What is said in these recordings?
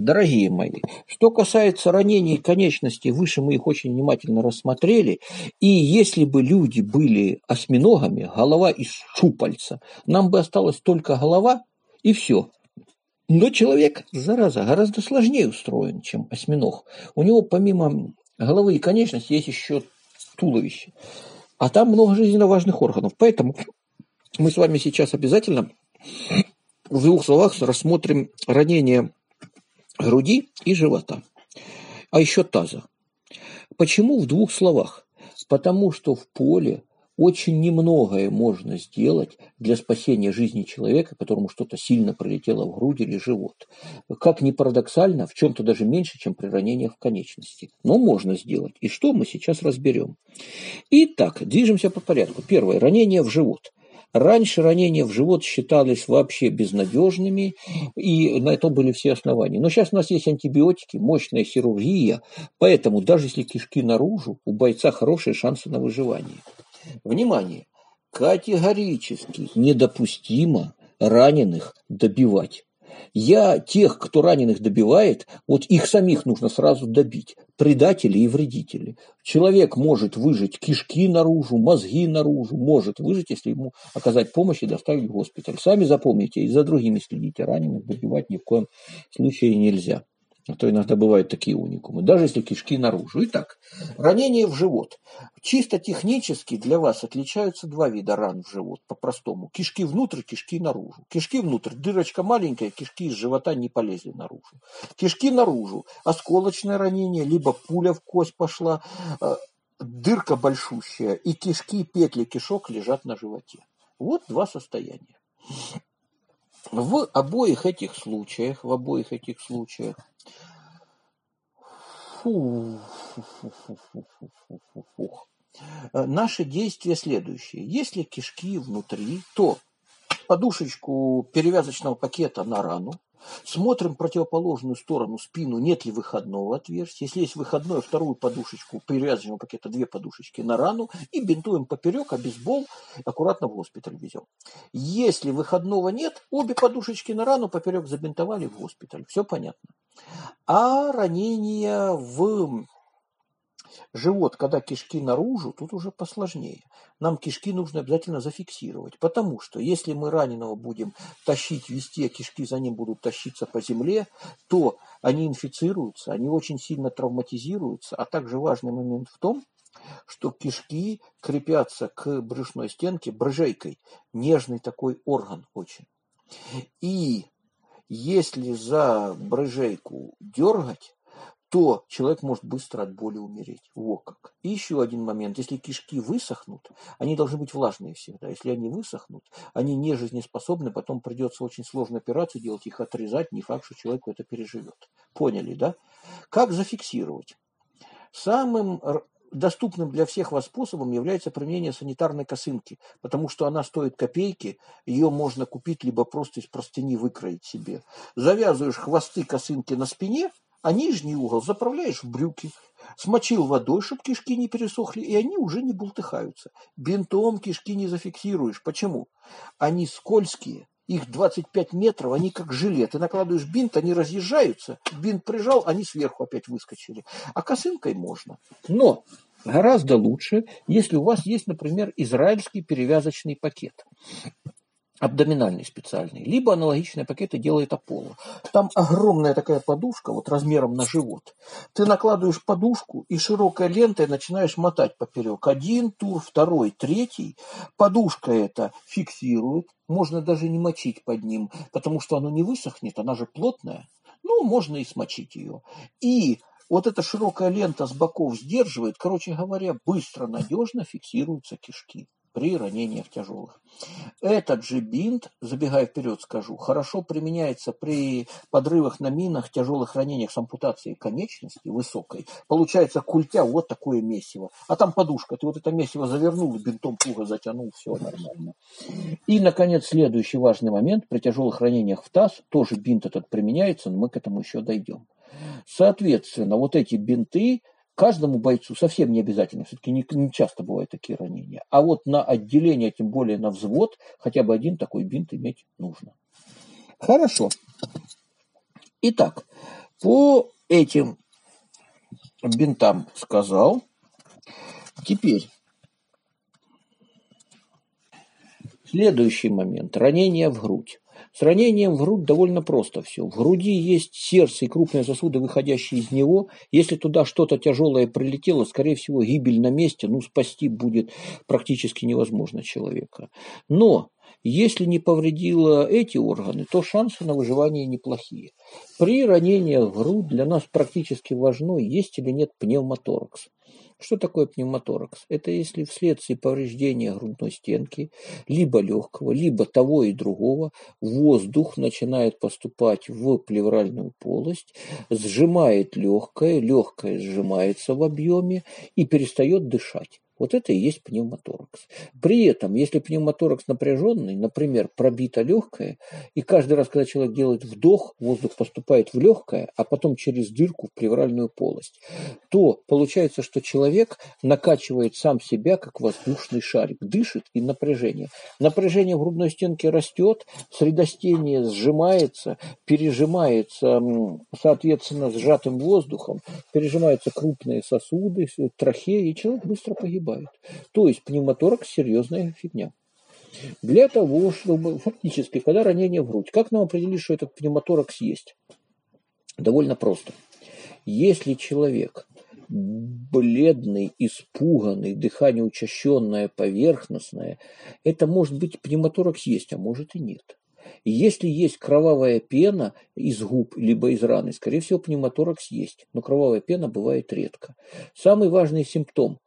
Дорогие мои, что касается ранений конечностей, выше мы их очень внимательно рассмотрели, и если бы люди были осьминогами, голова из щупальца, нам бы осталась только голова и все. Но человек, зараза, гораздо сложнее устроен, чем осьминог. У него помимо головы и конечностей есть еще туловище. А там много жизненно важных органов. Поэтому мы с вами сейчас обязательно в двух словах рассмотрим ранение груди и живота, а еще таза. Почему в двух словах? Потому что в поле очень немногое можно сделать для спасения жизни человека, которому что-то сильно пролетело в грудь или живот. Как ни парадоксально, в чем-то даже меньше, чем при ранениях в конечности. Но можно сделать. И что мы сейчас разберем. Итак, движемся по порядку. Первое. Ранение в живот. Раньше ранения в живот считались вообще безнадежными, и на это были все основания. Но сейчас у нас есть антибиотики, мощная хирургия, поэтому даже если кишки наружу, у бойца хорошие шансы на выживание. Внимание! Категорически недопустимо раненых добивать. Я тех, кто раненых добивает, вот их самих нужно сразу добить. Предатели и вредители. Человек может выжить кишки наружу, мозги наружу, может выжить, если ему оказать помощь и доставить в госпиталь. Сами запомните и за другими следите. Раненых добивать ни в коем случае нельзя. А то иногда бывают такие уникумы, даже если кишки наружу. Итак, ранение в живот. Чисто технически для вас отличаются два вида ран в живот, по-простому. Кишки внутрь, кишки наружу. Кишки внутрь, дырочка маленькая, кишки из живота не полезли наружу. Кишки наружу, осколочное ранение, либо пуля в кость пошла, э, дырка большущая, и кишки, петли кишок лежат на животе. Вот два состояния. В обоих этих случаях, в обоих этих случаях Фу, фу, фу, фу, фу, фу, фу. Наши действия следующие. Если кишки внутри, то подушечку перевязочного пакета на рану, Смотрим противоположную сторону, спину, нет ли выходного отверстия. Если есть выходное, вторую подушечку, перевязываем пакета две подушечки на рану и бинтуем поперек, а бейсбол аккуратно в госпиталь везем. Если выходного нет, обе подушечки на рану поперек забинтовали в госпиталь. Все понятно. А ранение в Живот, когда кишки наружу, тут уже посложнее. Нам кишки нужно обязательно зафиксировать, потому что если мы раненого будем тащить, вести, а кишки за ним будут тащиться по земле, то они инфицируются, они очень сильно травматизируются, а также важный момент в том, что кишки крепятся к брюшной стенке брыжейкой, нежный такой орган очень. И если за брыжейку дергать, то человек может быстро от боли умереть. Во как. И еще один момент. Если кишки высохнут, они должны быть влажные всегда. Если они высохнут, они не жизнеспособны, потом придется очень сложную операцию делать, их отрезать. Не факт, что человек это переживет. Поняли, да? Как зафиксировать? Самым доступным для всех вас способом является применение санитарной косынки, потому что она стоит копейки, ее можно купить, либо просто из простыни выкроить себе. Завязываешь хвосты косынки на спине – а нижний угол заправляешь в брюки, смочил водой, чтобы кишки не пересохли, и они уже не бултыхаются. Бинтом кишки не зафиксируешь. Почему? Они скользкие, их 25 метров, они как желе. Ты накладываешь бинт, они разъезжаются, бинт прижал, они сверху опять выскочили. А косынкой можно. Но гораздо лучше, если у вас есть, например, израильский перевязочный пакет абдоминальный специальный, либо аналогичные пакеты делает Аполло. Там огромная такая подушка, вот размером на живот. Ты накладываешь подушку и широкой лентой начинаешь мотать поперек. Один тур, второй, третий. Подушка это фиксирует. Можно даже не мочить под ним, потому что оно не высохнет, она же плотная. Ну, можно и смочить ее. И вот эта широкая лента с боков сдерживает, короче говоря, быстро, надежно фиксируются кишки при ранениях тяжелых. Этот же бинт, забегая вперед скажу, хорошо применяется при подрывах на минах, тяжелых ранениях с ампутацией конечности высокой. Получается культя вот такое месиво. А там подушка, ты вот это месиво завернул, бинтом туго затянул, все нормально. И, наконец, следующий важный момент. При тяжелых ранениях в таз тоже бинт этот применяется, но мы к этому еще дойдем. Соответственно, вот эти бинты каждому бойцу совсем не обязательно, все-таки не, не часто бывают такие ранения. А вот на отделение, тем более на взвод, хотя бы один такой бинт иметь нужно. Хорошо. Итак, По этим бинтам сказал. Теперь следующий момент. Ранение в грудь. С ранением в грудь довольно просто все. В груди есть сердце и крупные сосуды, выходящие из него. Если туда что-то тяжелое прилетело, скорее всего, гибель на месте, ну, спасти будет практически невозможно человека. Но если не повредило эти органы, то шансы на выживание неплохие. При ранениях в грудь для нас практически важно, есть или нет пневмоторакс. Что такое пневмоторакс? Это если вследствие повреждения грудной стенки, либо легкого, либо того и другого, воздух начинает поступать в плевральную полость, сжимает легкое, легкое сжимается в объеме и перестает дышать. Вот это и есть пневмоторакс. При этом, если пневмоторакс напряженный, например, пробито легкое, и каждый раз, когда человек делает вдох, воздух поступает в легкое, а потом через дырку в плевральную полость, то получается, что человек накачивает сам себя, как воздушный шарик, дышит и напряжение. Напряжение в грудной стенке растет, средостение сжимается, пережимается, соответственно, сжатым воздухом, пережимаются крупные сосуды, трахеи, и человек быстро погибает погибает. То есть пневмоторакс – серьезная фигня. Для того, чтобы фактически, когда ранение в грудь, как нам определить, что этот пневмоторакс есть? Довольно просто. Если человек бледный, испуганный, дыхание учащенное, поверхностное, это может быть пневмоторакс есть, а может и нет. Если есть кровавая пена из губ, либо из раны, скорее всего, пневмоторакс есть. Но кровавая пена бывает редко. Самый важный симптом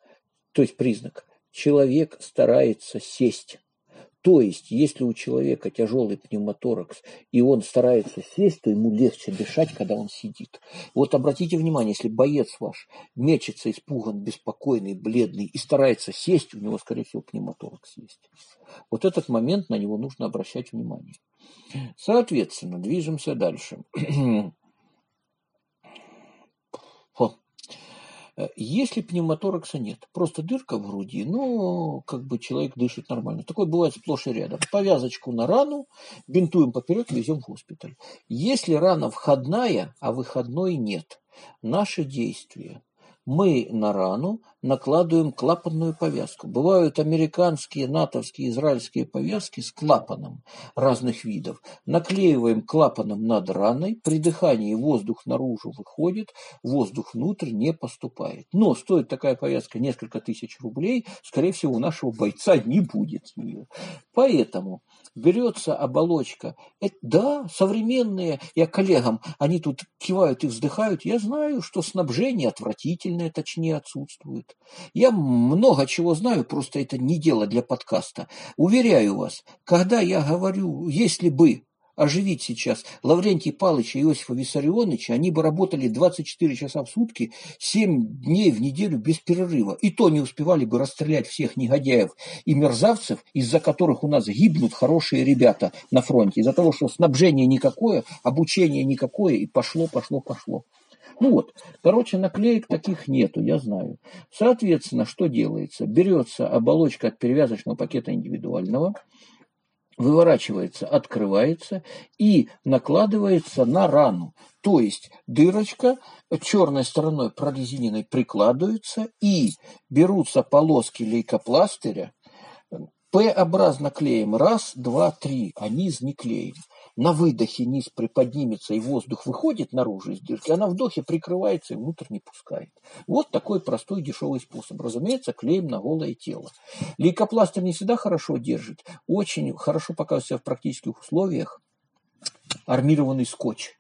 то есть признак. Человек старается сесть. То есть, если у человека тяжелый пневмоторакс, и он старается сесть, то ему легче дышать, когда он сидит. Вот обратите внимание, если боец ваш мечется, испуган, беспокойный, бледный и старается сесть, у него, скорее всего, пневмоторакс есть. Вот этот момент на него нужно обращать внимание. Соответственно, движемся дальше. если пневмоторакса нет, просто дырка в груди, но как бы человек дышит нормально. Такое бывает сплошь и рядом. Повязочку на рану, бинтуем поперек, везем в госпиталь. Если рана входная, а выходной нет, наши действия – мы на рану накладываем клапанную повязку. Бывают американские, натовские, израильские повязки с клапаном разных видов. Наклеиваем клапаном над раной, при дыхании воздух наружу выходит, воздух внутрь не поступает. Но стоит такая повязка несколько тысяч рублей, скорее всего, у нашего бойца не будет ее. Поэтому берется оболочка. Это, да, современные, я коллегам, они тут кивают и вздыхают. Я знаю, что снабжение отвратительное, точнее, отсутствует. Я много чего знаю, просто это не дело для подкаста. Уверяю вас, когда я говорю, если бы оживить сейчас Лаврентий Павлович и Иосифа Виссарионовича, они бы работали 24 часа в сутки, 7 дней в неделю без перерыва. И то не успевали бы расстрелять всех негодяев и мерзавцев, из-за которых у нас гибнут хорошие ребята на фронте. Из-за того, что снабжение никакое, обучение никакое, и пошло, пошло, пошло. Ну вот, короче, наклеек таких нету, я знаю. Соответственно, что делается? Берется оболочка от перевязочного пакета индивидуального, выворачивается, открывается и накладывается на рану. То есть дырочка черной стороной прорезиненной прикладывается и берутся полоски лейкопластыря, П-образно клеим. Раз, два, три. А низ не клеим на выдохе низ приподнимется и воздух выходит наружу из дырки, а на вдохе прикрывается и внутрь не пускает. Вот такой простой дешевый способ. Разумеется, клеим на голое тело. Лейкопластырь не всегда хорошо держит. Очень хорошо показывает в практических условиях армированный скотч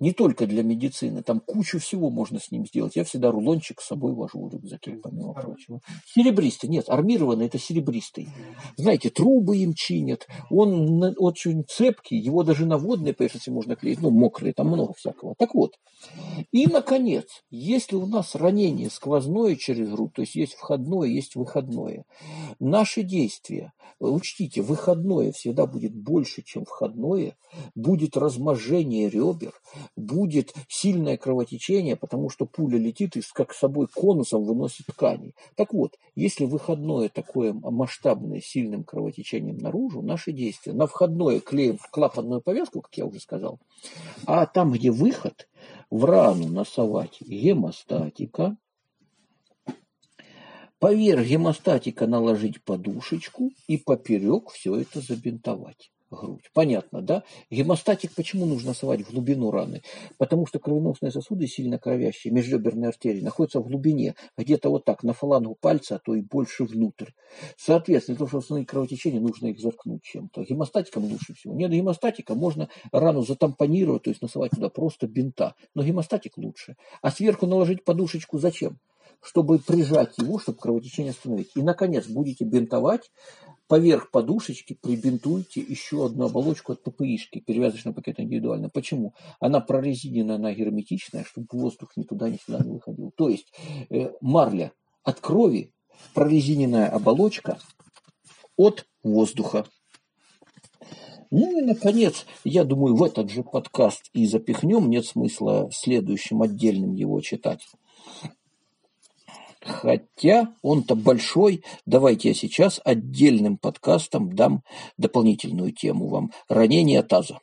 не только для медицины, там кучу всего можно с ним сделать. Я всегда рулончик с собой вожу в рюкзаке, помимо прочего. Серебристый, нет, армированный это серебристый. Знаете, трубы им чинят, он очень цепкий, его даже на водной поверхности можно клеить, ну, мокрые, там много всякого. Так вот, и, наконец, если у нас ранение сквозное через грудь, то есть есть входное, есть выходное, наши действия, учтите, выходное всегда будет больше, чем входное, будет разможение ребер, будет сильное кровотечение, потому что пуля летит и как с собой конусом выносит ткани. Так вот, если выходное такое масштабное, сильным кровотечением наружу, наши действия на входное клеим в клапанную повязку, как я уже сказал, а там, где выход, в рану носовать гемостатика, поверх гемостатика наложить подушечку и поперек все это забинтовать грудь. Понятно, да? Гемостатик почему нужно совать в глубину раны? Потому что кровеносные сосуды, сильно кровящие, межреберные артерии, находятся в глубине, где-то вот так, на фалангу пальца, а то и больше внутрь. Соответственно, для того, чтобы остановить кровотечение, нужно их заткнуть чем-то. Гемостатиком лучше всего. Нет гемостатика, можно рану затампонировать, то есть насовать туда просто бинта. Но гемостатик лучше. А сверху наложить подушечку зачем? чтобы прижать его, чтобы кровотечение остановить. И, наконец, будете бинтовать, поверх подушечки прибинтуйте еще одну оболочку от ППИшки, перевязочный пакет индивидуально. Почему? Она прорезиненная, она герметичная, чтобы воздух ни туда, ни сюда не выходил. То есть э, марля от крови, прорезиненная оболочка от воздуха. Ну и, наконец, я думаю, в этот же подкаст и запихнем, нет смысла следующим отдельным его читать. Хотя он-то большой. Давайте я сейчас отдельным подкастом дам дополнительную тему вам. Ранение таза.